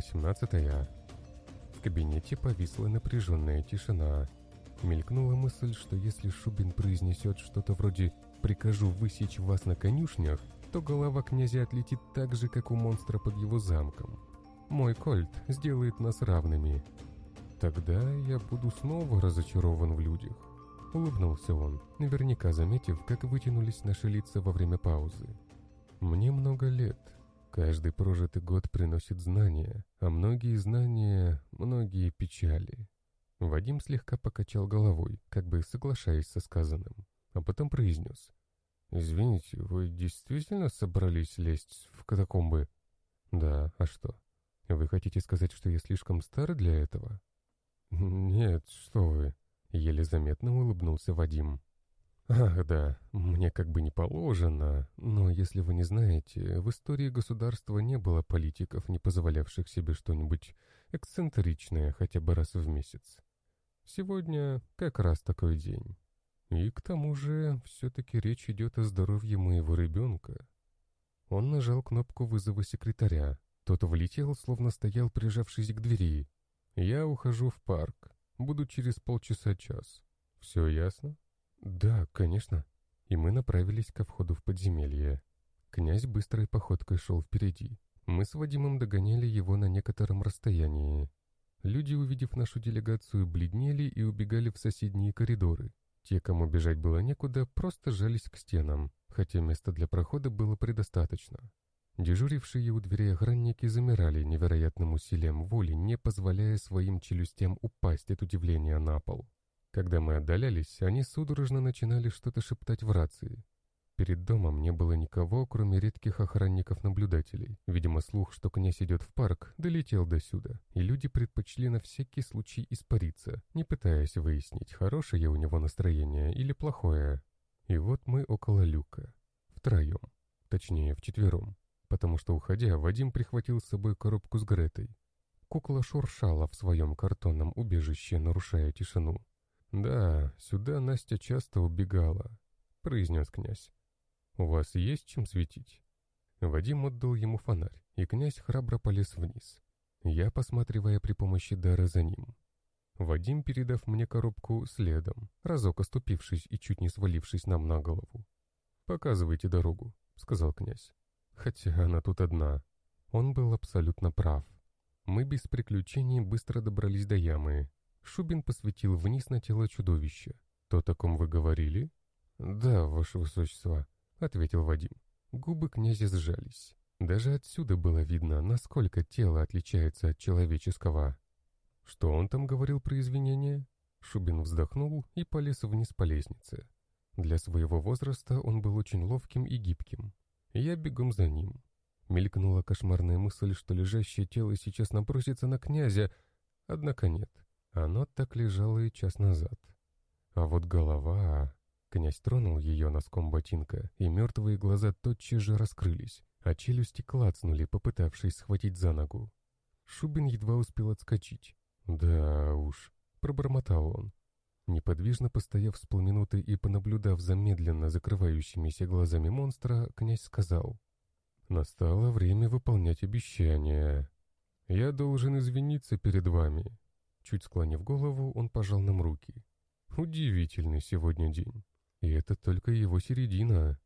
18 В кабинете повисла напряженная тишина. Мелькнула мысль, что если Шубин произнесет что-то вроде «прикажу высечь вас на конюшнях», то голова князя отлетит так же, как у монстра под его замком. Мой кольт сделает нас равными. Тогда я буду снова разочарован в людях. Улыбнулся он, наверняка заметив, как вытянулись наши лица во время паузы. Мне много лет. Каждый прожитый год приносит знания, а многие знания — многие печали. Вадим слегка покачал головой, как бы соглашаясь со сказанным, а потом произнес. «Извините, вы действительно собрались лезть в катакомбы?» «Да, а что? Вы хотите сказать, что я слишком стар для этого?» «Нет, что вы!» — еле заметно улыбнулся Вадим. «Ах, да, мне как бы не положено, но если вы не знаете, в истории государства не было политиков, не позволявших себе что-нибудь эксцентричное хотя бы раз в месяц. Сегодня как раз такой день. И к тому же, все-таки речь идет о здоровье моего ребенка. Он нажал кнопку вызова секретаря. Тот влетел, словно стоял, прижавшись к двери. Я ухожу в парк. Буду через полчаса-час. Все ясно? Да, конечно. И мы направились ко входу в подземелье. Князь быстрой походкой шел впереди. Мы с Вадимом догоняли его на некотором расстоянии. Люди, увидев нашу делегацию, бледнели и убегали в соседние коридоры. Те, кому бежать было некуда, просто жались к стенам, хотя места для прохода было предостаточно. Дежурившие у дверей охранники замирали невероятным усилием воли, не позволяя своим челюстям упасть от удивления на пол. Когда мы отдалялись, они судорожно начинали что-то шептать в рации. Перед домом не было никого, кроме редких охранников-наблюдателей. Видимо, слух, что князь идет в парк, долетел до сюда, и люди предпочли на всякий случай испариться, не пытаясь выяснить, хорошее у него настроение или плохое. И вот мы около люка. Втроем. Точнее, вчетвером. Потому что, уходя, Вадим прихватил с собой коробку с Гретой. Кукла шуршала в своем картонном убежище, нарушая тишину. «Да, сюда Настя часто убегала», — произнес князь. «У вас есть чем светить?» Вадим отдал ему фонарь, и князь храбро полез вниз. Я, посматривая при помощи дара за ним. Вадим, передав мне коробку следом, разок оступившись и чуть не свалившись нам на голову. «Показывайте дорогу», — сказал князь. «Хотя она тут одна». Он был абсолютно прав. Мы без приключений быстро добрались до ямы. Шубин посветил вниз на тело чудовища. «То, о ком вы говорили?» «Да, ваше высочество», — ответил Вадим. Губы князя сжались. Даже отсюда было видно, насколько тело отличается от человеческого. Что он там говорил про извинения? Шубин вздохнул и полез вниз по лестнице. Для своего возраста он был очень ловким и гибким. Я бегом за ним. Мелькнула кошмарная мысль, что лежащее тело сейчас набросится на князя, однако нет. Оно так лежало и час назад. А вот голова... Князь тронул ее носком ботинка, и мертвые глаза тотчас же раскрылись, а челюсти клацнули, попытавшись схватить за ногу. Шубин едва успел отскочить. «Да уж», — пробормотал он. Неподвижно постояв с полминуты и понаблюдав за медленно закрывающимися глазами монстра, князь сказал. «Настало время выполнять обещание. Я должен извиниться перед вами». Чуть склонив голову, он пожал нам руки. «Удивительный сегодня день». И это только его середина.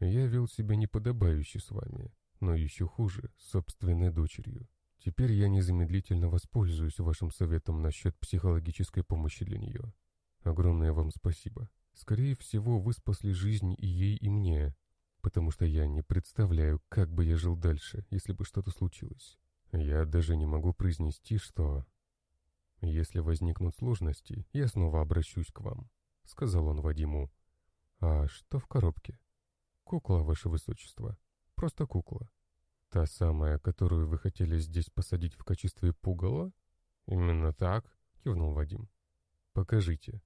Я вел себя неподобающе с вами, но еще хуже, с собственной дочерью. Теперь я незамедлительно воспользуюсь вашим советом насчет психологической помощи для нее. Огромное вам спасибо. Скорее всего, вы спасли жизнь и ей, и мне, потому что я не представляю, как бы я жил дальше, если бы что-то случилось. Я даже не могу произнести, что... Если возникнут сложности, я снова обращусь к вам, — сказал он Вадиму. «А что в коробке?» «Кукла, ваше высочество. Просто кукла. Та самая, которую вы хотели здесь посадить в качестве пугала?» «Именно так», — кивнул Вадим. «Покажите».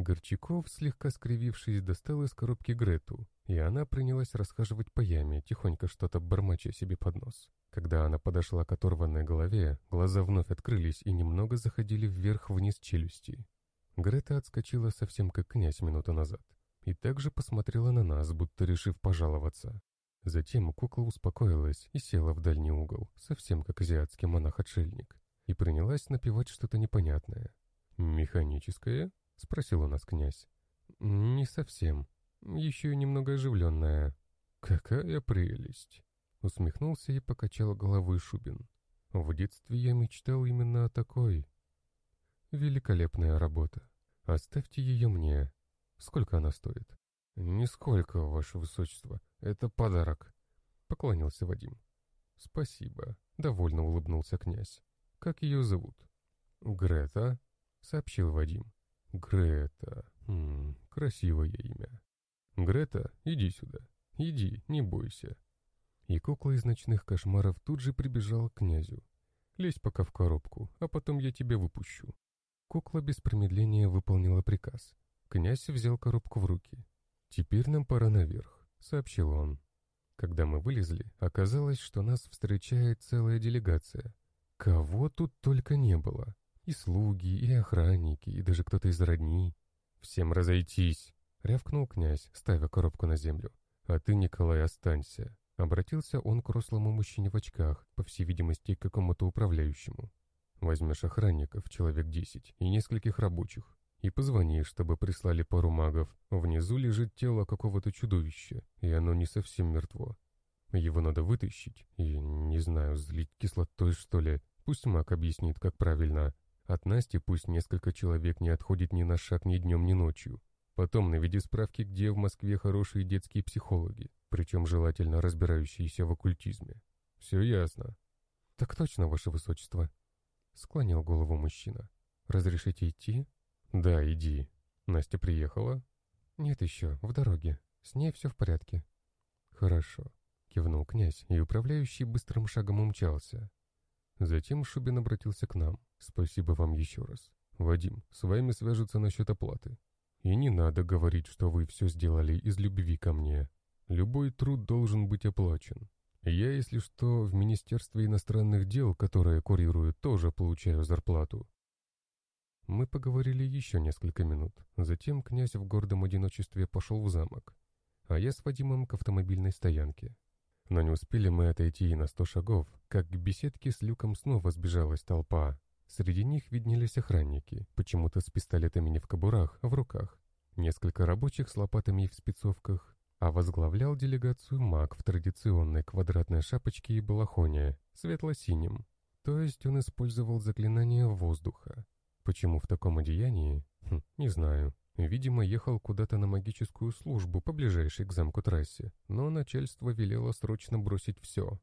Горчаков, слегка скривившись, достал из коробки Грету, и она принялась расхаживать по яме, тихонько что-то бормоча себе под нос. Когда она подошла к оторванной голове, глаза вновь открылись и немного заходили вверх-вниз челюсти. Грета отскочила совсем как князь минуту назад и также посмотрела на нас, будто решив пожаловаться. Затем кукла успокоилась и села в дальний угол, совсем как азиатский монах-отшельник, и принялась напевать что-то непонятное. «Механическое?» — спросил у нас князь. «Не совсем. Еще немного оживленная». «Какая прелесть!» — усмехнулся и покачал головой Шубин. «В детстве я мечтал именно о такой. Великолепная работа. Оставьте ее мне. Сколько она стоит?» «Нисколько, ваше высочество. Это подарок», — поклонился Вадим. «Спасибо», — довольно улыбнулся князь. «Как ее зовут?» «Грета», — сообщил Вадим. «Грета. Хм, красивое имя. Грета, иди сюда. Иди, не бойся». И кукла из ночных кошмаров тут же прибежала к князю. «Лезь пока в коробку, а потом я тебя выпущу». Кукла без промедления выполнила приказ. Князь взял коробку в руки. «Теперь нам пора наверх», — сообщил он. Когда мы вылезли, оказалось, что нас встречает целая делегация. Кого тут только не было. И слуги, и охранники, и даже кто-то из родни. «Всем разойтись!» — рявкнул князь, ставя коробку на землю. «А ты, Николай, останься!» Обратился он к рослому мужчине в очках, по всей видимости, к какому-то управляющему. «Возьмешь охранников, человек десять, и нескольких рабочих и позвони, чтобы прислали пару магов. Внизу лежит тело какого-то чудовища, и оно не совсем мертво. Его надо вытащить, и, не знаю, злить кислотой, что ли. Пусть маг объяснит, как правильно. От Насти пусть несколько человек не отходит ни на шаг ни днем, ни ночью. Потом наведи справки, где в Москве хорошие детские психологи, причем желательно разбирающиеся в оккультизме. Все ясно. «Так точно, ваше высочество», — склонил голову мужчина. «Разрешите идти?» «Да, иди. Настя приехала?» «Нет еще, в дороге. С ней все в порядке». «Хорошо», — кивнул князь, и управляющий быстрым шагом умчался. Затем Шубин обратился к нам. «Спасибо вам еще раз. Вадим, с вами свяжутся насчет оплаты. И не надо говорить, что вы все сделали из любви ко мне. Любой труд должен быть оплачен. Я, если что, в Министерстве иностранных дел, которое курирую, тоже получаю зарплату. Мы поговорили еще несколько минут. Затем князь в гордом одиночестве пошел в замок, а я с Вадимом к автомобильной стоянке. Но не успели мы отойти и на сто шагов, как к беседке с люком снова сбежалась толпа. Среди них виднелись охранники, почему-то с пистолетами не в кобурах, а в руках. Несколько рабочих с лопатами и в спецовках, а возглавлял делегацию маг в традиционной квадратной шапочке и балахоне, светло-синим. То есть он использовал заклинание воздуха, Почему в таком одеянии? Хм, не знаю. Видимо, ехал куда-то на магическую службу по ближайшей к замку трассе, но начальство велело срочно бросить все.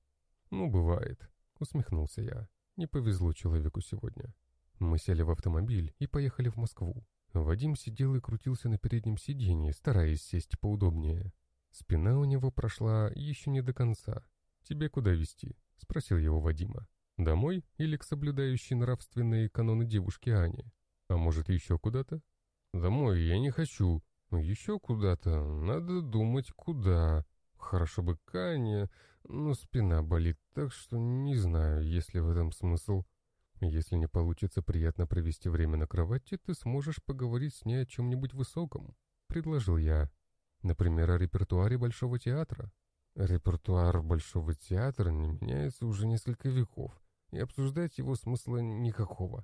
«Ну, бывает», — усмехнулся я. «Не повезло человеку сегодня». Мы сели в автомобиль и поехали в Москву. Вадим сидел и крутился на переднем сиденье, стараясь сесть поудобнее. Спина у него прошла еще не до конца. «Тебе куда везти?» — спросил его Вадима. Домой или к соблюдающей нравственные каноны девушке Ане? А может, еще куда-то? Домой я не хочу. Еще куда-то. Надо думать, куда. Хорошо бы к Ане, но спина болит, так что не знаю, есть ли в этом смысл. Если не получится приятно провести время на кровати, ты сможешь поговорить с ней о чем-нибудь высоком, предложил я. Например, о репертуаре Большого театра. Репертуар Большого театра не меняется уже несколько веков и обсуждать его смысла никакого.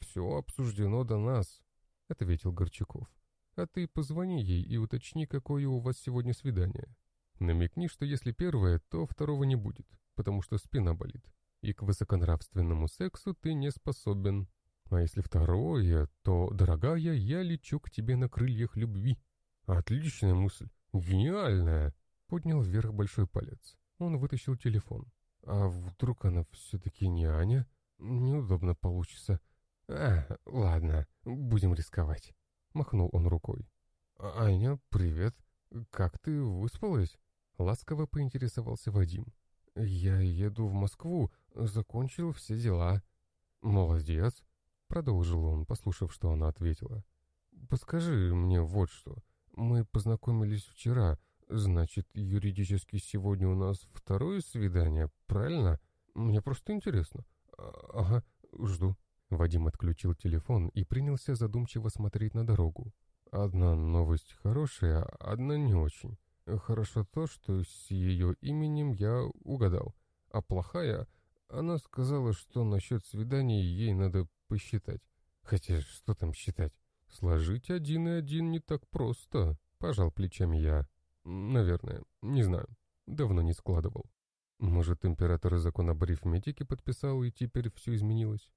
Все обсуждено до нас», — ответил Горчаков. «А ты позвони ей и уточни, какое у вас сегодня свидание. Намекни, что если первое, то второго не будет, потому что спина болит, и к высоконравственному сексу ты не способен. А если второе, то, дорогая, я лечу к тебе на крыльях любви». «Отличная мысль! Гениальная!» Поднял вверх большой палец. Он вытащил телефон. А вдруг она все-таки не Аня? Неудобно получится. А, ладно, будем рисковать. Махнул он рукой. «Аня, привет. Как ты выспалась?» Ласково поинтересовался Вадим. «Я еду в Москву, закончил все дела». «Молодец», — продолжил он, послушав, что она ответила. «Подскажи мне вот что. Мы познакомились вчера, Значит, юридически сегодня у нас второе свидание, правильно? Мне просто интересно. А, ага, жду. Вадим отключил телефон и принялся задумчиво смотреть на дорогу. Одна новость хорошая, одна не очень. Хорошо то, что с ее именем я угадал. А плохая, она сказала, что насчет свиданий ей надо посчитать. Хотя что там считать? Сложить один и один не так просто, пожал плечами я. Наверное, не знаю. Давно не складывал. Может, император закон об арифметике подписал, и теперь все изменилось?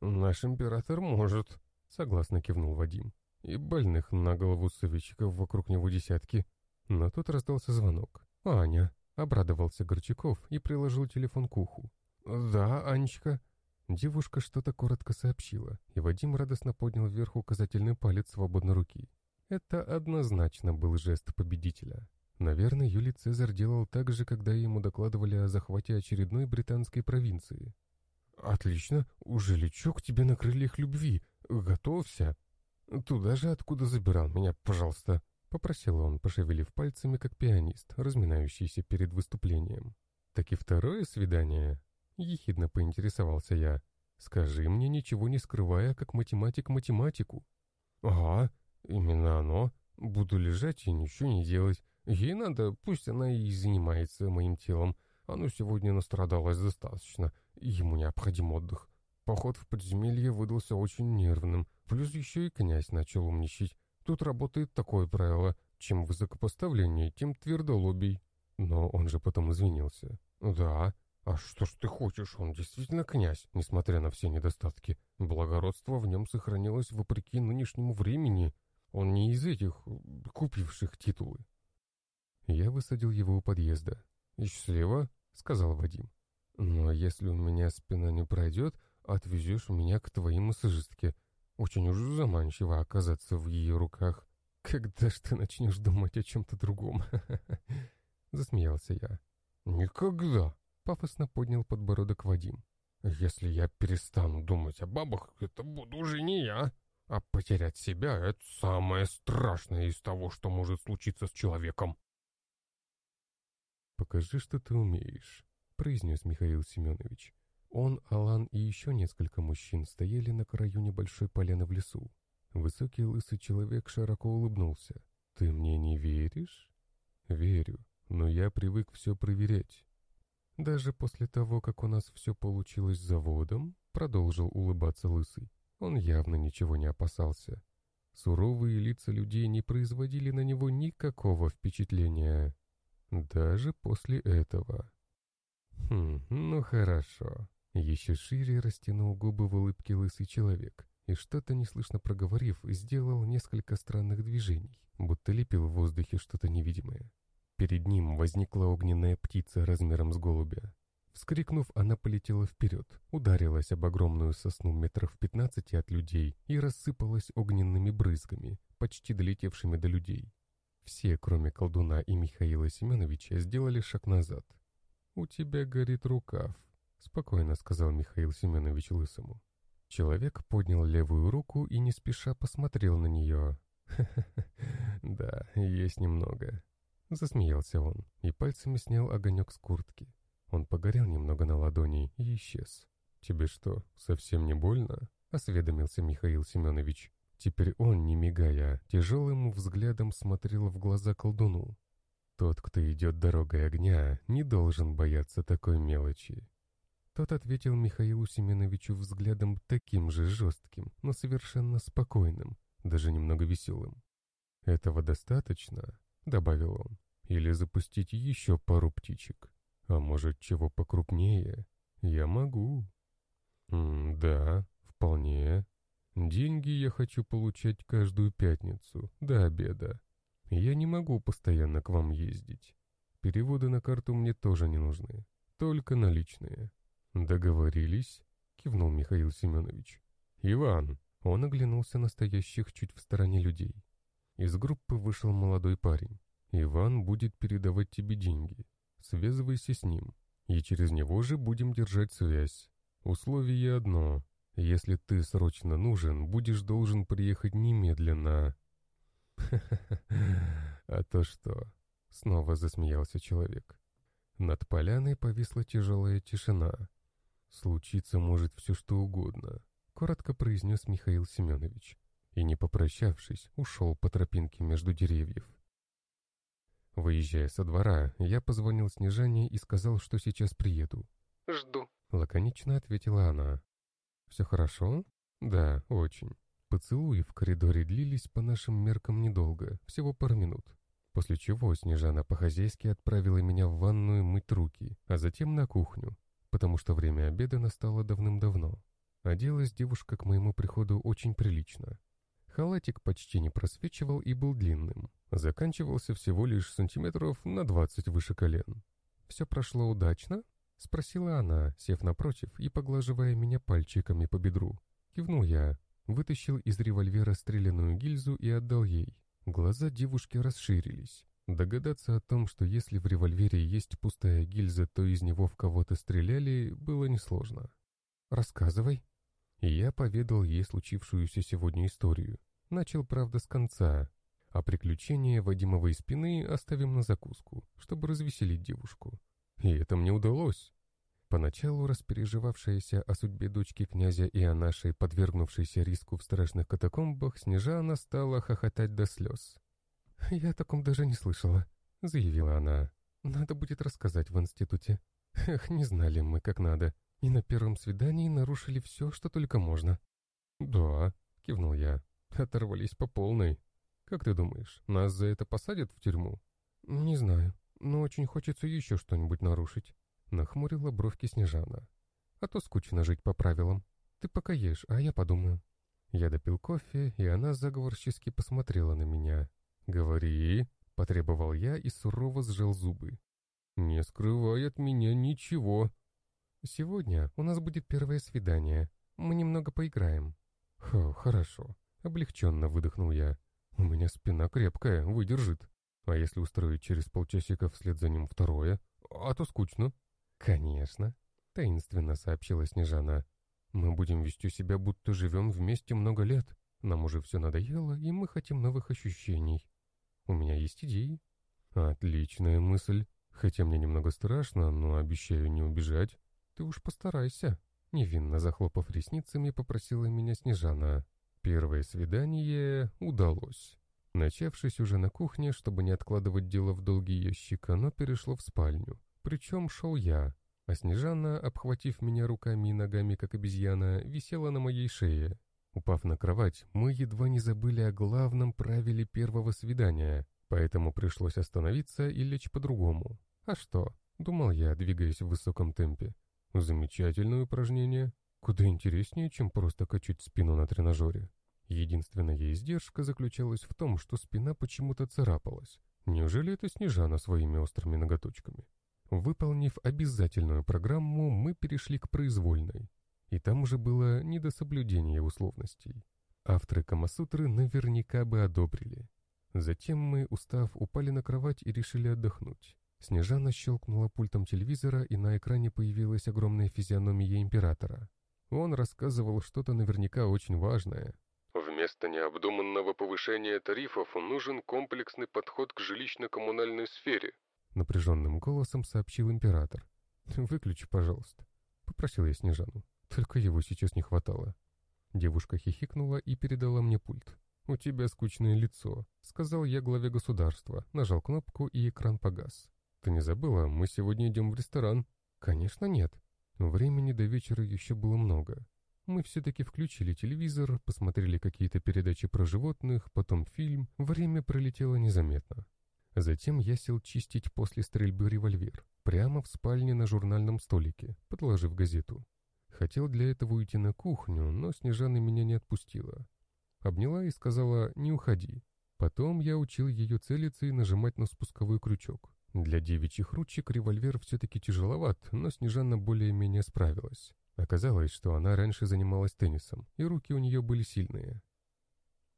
Наш император может, согласно кивнул Вадим. И больных на голову советчиков вокруг него десятки. Но тут раздался звонок. «Аня!» — обрадовался Горчаков и приложил телефон к уху. «Да, Анечка». Девушка что-то коротко сообщила, и Вадим радостно поднял вверх указательный палец свободной руки. Это однозначно был жест победителя. Наверное, Юлий Цезарь делал так же, когда ему докладывали о захвате очередной британской провинции. «Отлично, уже лечу к тебе на крыльях любви. Готовься. Туда же, откуда забирал меня, пожалуйста», — попросил он, пошевелив пальцами, как пианист, разминающийся перед выступлением. «Так и второе свидание?» — ехидно поинтересовался я. «Скажи мне, ничего не скрывая, как математик математику». «Ага, именно оно. Буду лежать и ничего не делать. Ей надо, пусть она и занимается моим телом. Оно сегодня настрадалось достаточно, ему необходим отдых. Поход в подземелье выдался очень нервным, плюс еще и князь начал умничать. Тут работает такое правило, чем высокопоставленнее, тем твердолобий. Но он же потом извинился. «Да, а что ж ты хочешь, он действительно князь, несмотря на все недостатки. Благородство в нем сохранилось вопреки нынешнему времени. Он не из этих, купивших титулы». Я высадил его у подъезда. «Счастливо», — сказал Вадим. «Но если у меня спина не пройдет, отвезешь меня к твоей массажистке. Очень уж заманчиво оказаться в ее руках. Когда ж ты начнешь думать о чем-то другом?» Засмеялся я. «Никогда!» — пафосно поднял подбородок Вадим. «Если я перестану думать о бабах, это буду уже не я. А потерять себя — это самое страшное из того, что может случиться с человеком». «Покажи, что ты умеешь», — произнес Михаил Семенович. Он, Алан и еще несколько мужчин стояли на краю небольшой поляны в лесу. Высокий лысый человек широко улыбнулся. «Ты мне не веришь?» «Верю, но я привык все проверять». «Даже после того, как у нас все получилось с заводом», — продолжил улыбаться лысый, он явно ничего не опасался. Суровые лица людей не производили на него никакого впечатления. Даже после этого. Хм, ну хорошо. Еще шире растянул губы в улыбке лысый человек и что-то неслышно проговорив, сделал несколько странных движений, будто лепил в воздухе что-то невидимое. Перед ним возникла огненная птица размером с голубя. Вскрикнув, она полетела вперед, ударилась об огромную сосну метров пятнадцати от людей и рассыпалась огненными брызгами, почти долетевшими до людей. Все, кроме колдуна и Михаила Семеновича, сделали шаг назад. «У тебя горит рукав», — спокойно сказал Михаил Семенович Лысому. Человек поднял левую руку и не спеша посмотрел на нее. «Ха-ха-ха, да, есть немного». Засмеялся он и пальцами снял огонек с куртки. Он погорел немного на ладони и исчез. «Тебе что, совсем не больно?» — осведомился Михаил Семенович. Теперь он, не мигая, тяжелым взглядом смотрел в глаза колдуну. Тот, кто идет дорогой огня, не должен бояться такой мелочи. Тот ответил Михаилу Семеновичу взглядом таким же жестким, но совершенно спокойным, даже немного веселым. «Этого достаточно?» — добавил он. «Или запустить еще пару птичек? А может, чего покрупнее? Я могу». М «Да, вполне», Деньги я хочу получать каждую пятницу, до обеда. Я не могу постоянно к вам ездить. Переводы на карту мне тоже не нужны, только наличные. Договорились? Кивнул Михаил Семенович. Иван, он оглянулся на стоящих чуть в стороне людей. Из группы вышел молодой парень. Иван будет передавать тебе деньги. Связывайся с ним, и через него же будем держать связь. Условие одно если ты срочно нужен, будешь должен приехать немедленно. А то что? Снова засмеялся человек. Над поляной повисла тяжелая тишина. Случиться может все что угодно, коротко произнес Михаил Семенович. И, не попрощавшись, ушел по тропинке между деревьев. Выезжая со двора, я позвонил Снежане и сказал, что сейчас приеду. «Жду», — лаконично ответила она. «Все хорошо?» «Да, очень». Поцелуи в коридоре длились по нашим меркам недолго, всего пару минут. После чего Снежана по-хозяйски отправила меня в ванную мыть руки, а затем на кухню, потому что время обеда настало давным-давно. Оделась девушка к моему приходу очень прилично. Халатик почти не просвечивал и был длинным. Заканчивался всего лишь сантиметров на двадцать выше колен. «Все прошло удачно?» — спросила она, сев напротив и поглаживая меня пальчиками по бедру. Кивнул я, вытащил из револьвера стреляную гильзу и отдал ей. Глаза девушки расширились. Догадаться о том, что если в револьвере есть пустая гильза, то из него в кого-то стреляли, было несложно. «Рассказывай». И я поведал ей случившуюся сегодня историю. Начал, правда, с конца. А приключения Вадимовой спины оставим на закуску, чтобы развеселить девушку. И это мне удалось. Поначалу распереживавшаяся о судьбе дочки князя и о нашей подвергнувшейся риску в страшных катакомбах, Снежана стала хохотать до слез. «Я о таком даже не слышала», — заявила она. «Надо будет рассказать в институте. Эх, не знали мы, как надо. И на первом свидании нарушили все, что только можно». «Да», — кивнул я. «Оторвались по полной. Как ты думаешь, нас за это посадят в тюрьму?» «Не знаю, но очень хочется еще что-нибудь нарушить». Нахмурила бровки Снежана. «А то скучно жить по правилам. Ты пока ешь, а я подумаю». Я допил кофе, и она заговорчески посмотрела на меня. «Говори», — потребовал я и сурово сжал зубы. «Не скрывай от меня ничего». «Сегодня у нас будет первое свидание. Мы немного поиграем». «Хо, хорошо», — облегченно выдохнул я. «У меня спина крепкая, выдержит. А если устроить через полчасика вслед за ним второе? А то скучно». «Конечно», — таинственно сообщила Снежана. «Мы будем вести себя, будто живем вместе много лет. Нам уже все надоело, и мы хотим новых ощущений. У меня есть идеи». «Отличная мысль. Хотя мне немного страшно, но обещаю не убежать. Ты уж постарайся». Невинно захлопав ресницами, попросила меня Снежана. Первое свидание удалось. Начавшись уже на кухне, чтобы не откладывать дело в долгий ящик, оно перешло в спальню. Причем шел я, а Снежана, обхватив меня руками и ногами, как обезьяна, висела на моей шее. Упав на кровать, мы едва не забыли о главном правиле первого свидания, поэтому пришлось остановиться и лечь по-другому. А что? Думал я, двигаясь в высоком темпе. Замечательное упражнение. Куда интереснее, чем просто качать спину на тренажере. Единственная издержка заключалась в том, что спина почему-то царапалась. Неужели это Снежана своими острыми ноготочками? Выполнив обязательную программу, мы перешли к произвольной. И там уже было не до соблюдения условностей. Авторы Камасутры наверняка бы одобрили. Затем мы, устав, упали на кровать и решили отдохнуть. Снежана щелкнула пультом телевизора, и на экране появилась огромная физиономия императора. Он рассказывал что-то наверняка очень важное. Вместо необдуманного повышения тарифов нужен комплексный подход к жилищно-коммунальной сфере, Напряженным голосом сообщил император. «Выключи, пожалуйста», — попросил я Снежану. Только его сейчас не хватало. Девушка хихикнула и передала мне пульт. «У тебя скучное лицо», — сказал я главе государства, нажал кнопку и экран погас. «Ты не забыла, мы сегодня идем в ресторан?» «Конечно нет. Времени до вечера еще было много. Мы все-таки включили телевизор, посмотрели какие-то передачи про животных, потом фильм. Время пролетело незаметно. Затем я сел чистить после стрельбы револьвер, прямо в спальне на журнальном столике, подложив газету. Хотел для этого уйти на кухню, но Снежана меня не отпустила. Обняла и сказала «не уходи». Потом я учил ее целиться и нажимать на спусковой крючок. Для девичьих ручек револьвер все-таки тяжеловат, но Снежана более-менее справилась. Оказалось, что она раньше занималась теннисом, и руки у нее были сильные.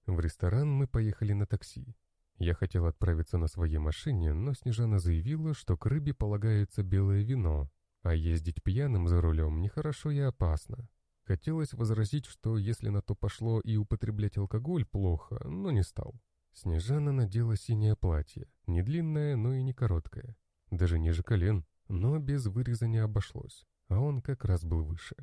В ресторан мы поехали на такси. Я хотел отправиться на своей машине, но Снежана заявила, что к рыбе полагается белое вино, а ездить пьяным за рулем нехорошо и опасно. Хотелось возразить, что если на то пошло и употреблять алкоголь плохо, но не стал. Снежана надела синее платье, не длинное, но и не короткое. Даже ниже колен, но без выреза не обошлось, а он как раз был выше.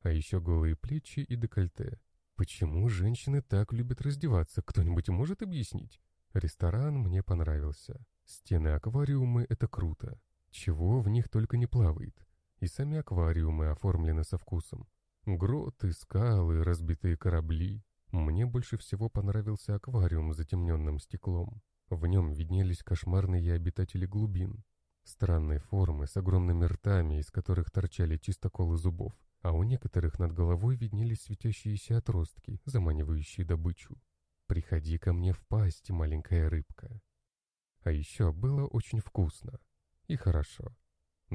А еще голые плечи и декольте. Почему женщины так любят раздеваться, кто-нибудь может объяснить? Ресторан мне понравился. Стены аквариума — это круто. Чего в них только не плавает. И сами аквариумы оформлены со вкусом. Гроты, скалы, разбитые корабли. Мне больше всего понравился аквариум с затемненным стеклом. В нем виднелись кошмарные обитатели глубин. Странной формы, с огромными ртами, из которых торчали чистоколы зубов, а у некоторых над головой виднелись светящиеся отростки, заманивающие добычу. «Приходи ко мне в пасть, маленькая рыбка». А еще было очень вкусно. И хорошо.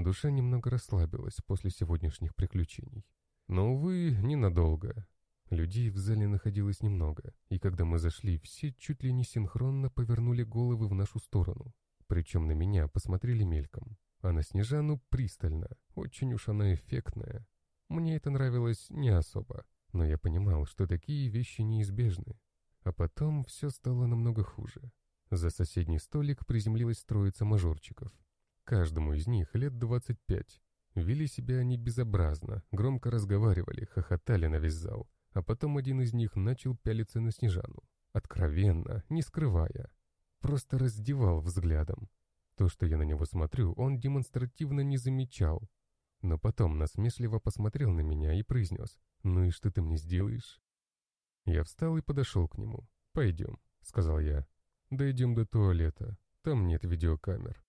Душа немного расслабилась после сегодняшних приключений. Но, увы, ненадолго. Людей в зале находилось немного, и когда мы зашли, все чуть ли не синхронно повернули головы в нашу сторону. Причем на меня посмотрели мельком, а на Снежану пристально. Очень уж она эффектная. Мне это нравилось не особо, но я понимал, что такие вещи неизбежны. А потом все стало намного хуже. За соседний столик приземлилась троица мажорчиков. Каждому из них лет 25. Вели себя они безобразно, громко разговаривали, хохотали на весь зал. А потом один из них начал пялиться на Снежану. Откровенно, не скрывая. Просто раздевал взглядом. То, что я на него смотрю, он демонстративно не замечал. Но потом насмешливо посмотрел на меня и произнес «Ну и что ты мне сделаешь?» Я встал и подошел к нему. «Пойдем», — сказал я. Дойдем до туалета. Там нет видеокамер.